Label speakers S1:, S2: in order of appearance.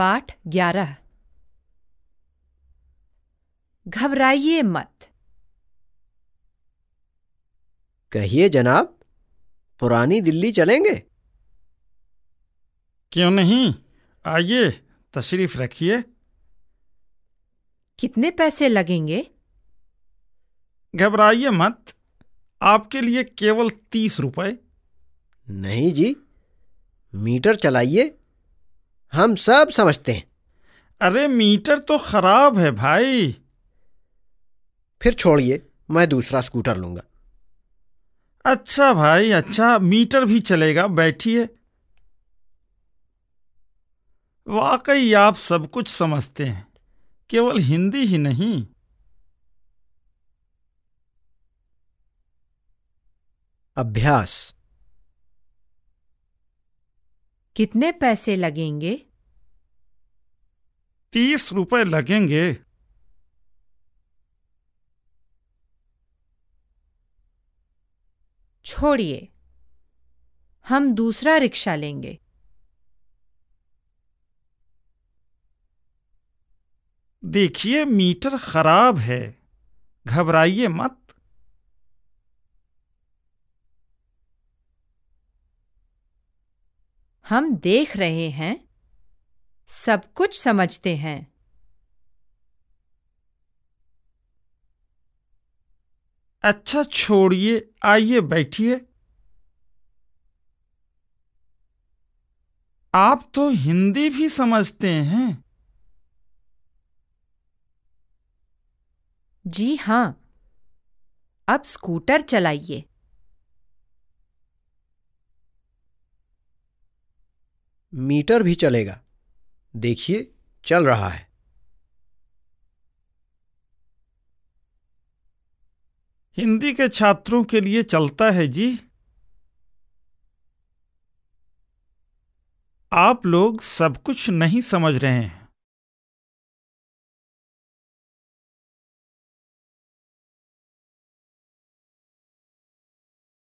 S1: पाठ ग्यारह। घबराइए मत।
S2: कहिए जनाब पुरानी दिल्ली चलेंगे?
S3: क्यों नहीं? आइए तशरीफ़ रखिए।
S1: कितने पैसे लगेंगे?
S3: घबराइए मत। आपके लिए केवल तीस रुपए।
S2: नहीं जी मीटर चलाइए। हम सब समझते हैं।
S3: अरे मीटर तो खराब है भाई।
S2: फिर छोड़िए मैं दूसरा स्कूटर लूँगा।
S3: अच्छा भाई अच्छा मीटर भी चलेगा बैठिए। वाकई आप सब कुछ समझते हैं केवल हिंदी ही नहीं।
S2: अभ्यास।
S1: कितने पैसे लगेंगे?
S3: तीस रुपए लगेंगे।
S1: छोड़िए हम दूसरा रिक्शा लेंगे।
S3: देखिए मीटर खराब है। घबराइए मत।
S1: हम देख रहे हैं सब कुछ समझते हैं।
S3: अच्छा छोड़िए आइए बैठिए। आप तो हिंदी भी समझते हैं।
S1: जी हाँ। अब स्कूटर चलाइए।
S2: मीटर भी चलेगा। देखिए, चल रहा है।
S3: हिंदी के छात्रों के लिए चलता है जी। आप लोग सब कुछ नहीं समझ रहे हैं।